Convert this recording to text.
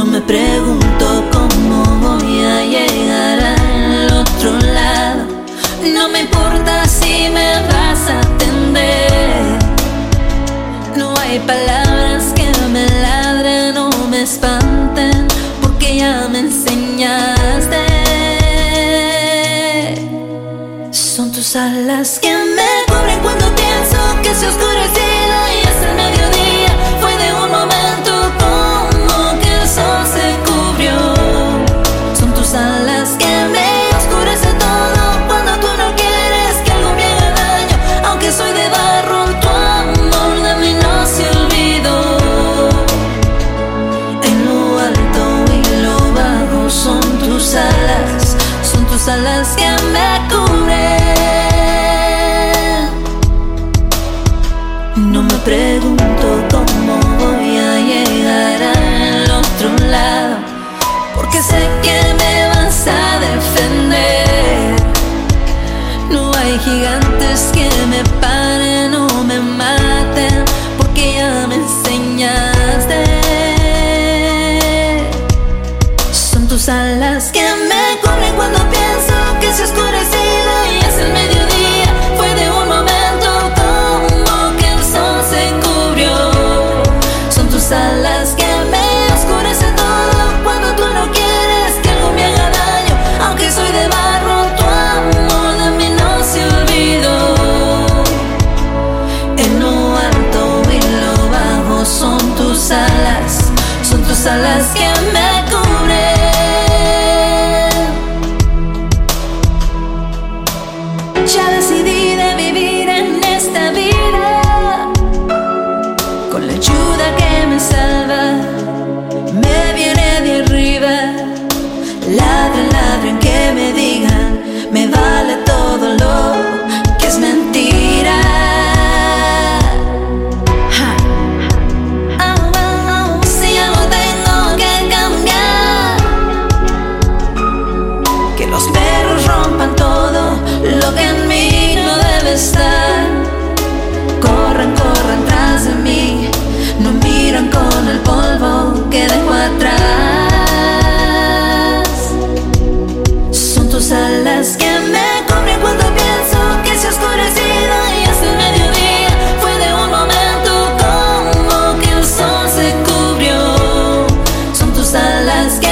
No me pregunto cómo voy a llegar al otro lado. No me importa si me vas a atender. No hay palabras que me ladren o me espanten, porque ya me enseñaste. Son tus alas que me cubren cuando pienso que se oscurecen. Que me cubren. No me pregunto cómo voy a llegar al otro lado, porque sé que me vas a defender. No hay gigantes que me paren o me maten, porque ya me enseñaste. Son tus. skin balance.